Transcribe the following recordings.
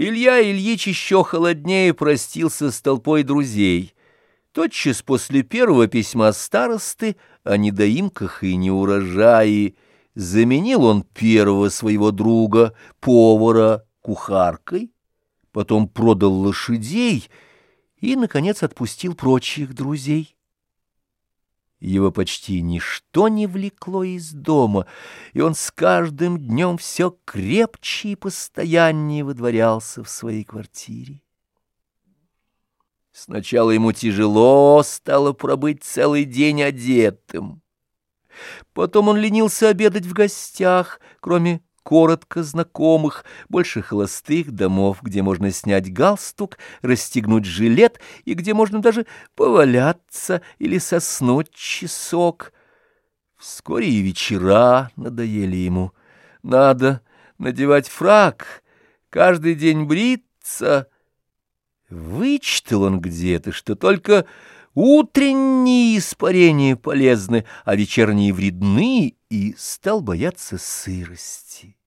Илья Ильич еще холоднее простился с толпой друзей. Тотчас после первого письма старосты о недоимках и неурожае заменил он первого своего друга, повара, кухаркой, потом продал лошадей и, наконец, отпустил прочих друзей. Его почти ничто не влекло из дома, и он с каждым днем все крепче и постояннее выдворялся в своей квартире. Сначала ему тяжело стало пробыть целый день одетым. Потом он ленился обедать в гостях, кроме коротко знакомых, больше холостых домов, где можно снять галстук, расстегнуть жилет и где можно даже поваляться или соснуть часок. Вскоре и вечера надоели ему. Надо надевать фрак, каждый день бриться. Вычитал он где-то, что только утренние испарения полезны, а вечерние вредны, и стал бояться сырости.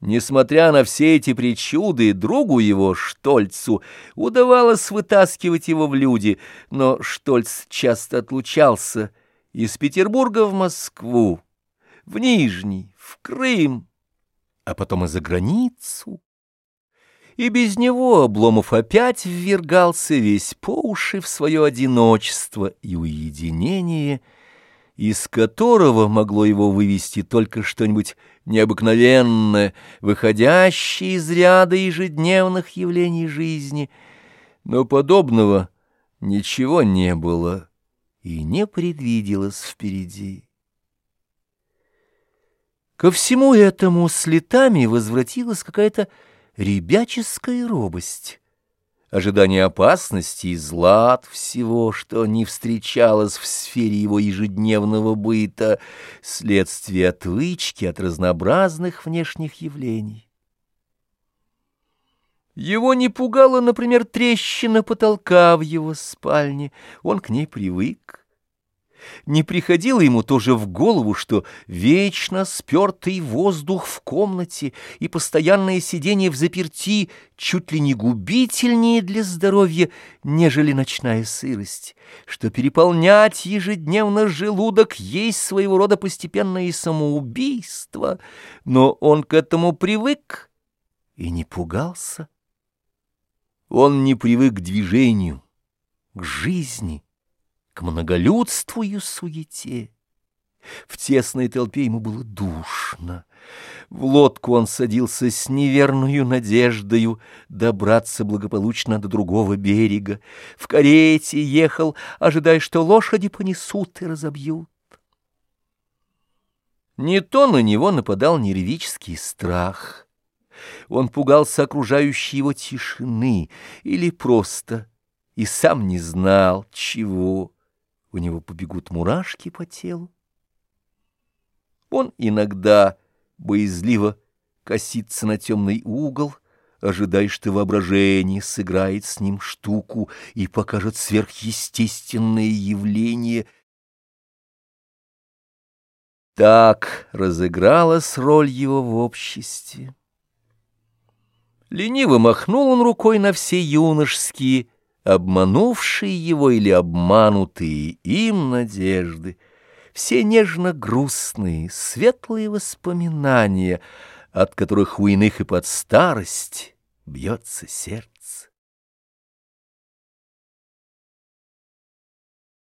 Несмотря на все эти причуды, другу его, Штольцу, удавалось вытаскивать его в люди, но Штольц часто отлучался из Петербурга в Москву, в Нижний, в Крым, а потом и за границу. И без него Обломов опять ввергался весь по уши в свое одиночество и уединение — из которого могло его вывести только что-нибудь необыкновенное, выходящее из ряда ежедневных явлений жизни. Но подобного ничего не было и не предвиделось впереди. Ко всему этому с летами возвратилась какая-то ребяческая робость ожидание опасности и зла от всего, что не встречалось в сфере его ежедневного быта, следствие отвычки от разнообразных внешних явлений. Его не пугала, например, трещина потолка в его спальне, он к ней привык. Не приходило ему тоже в голову, что вечно спертый воздух в комнате и постоянное сидение в заперти чуть ли не губительнее для здоровья, нежели ночная сырость, что переполнять ежедневно желудок есть своего рода постепенное самоубийство, но он к этому привык и не пугался. Он не привык к движению, к жизни, к многолюдству и суете. В тесной толпе ему было душно. В лодку он садился с неверную надеждою добраться благополучно до другого берега. В карете ехал, ожидая, что лошади понесут и разобьют. Не то на него нападал нервический страх. Он пугался окружающей его тишины или просто и сам не знал, чего у него побегут мурашки по телу. Он иногда боязливо косится на темный угол, ожидая, что воображение сыграет с ним штуку и покажет сверхъестественное явление. Так разыгралась роль его в обществе. Лениво махнул он рукой на все юношеские обманувшие его или обманутые им надежды, все нежно-грустные, светлые воспоминания, от которых у иных и под старость бьется сердце.